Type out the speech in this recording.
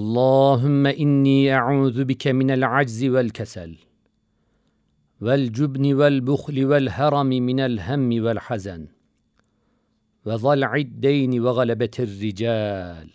اللهم إني أعوذ بك من العجز والكسل والجبن والبخل والهرم من الهم والحزن وضلع الدين وغلبة الرجال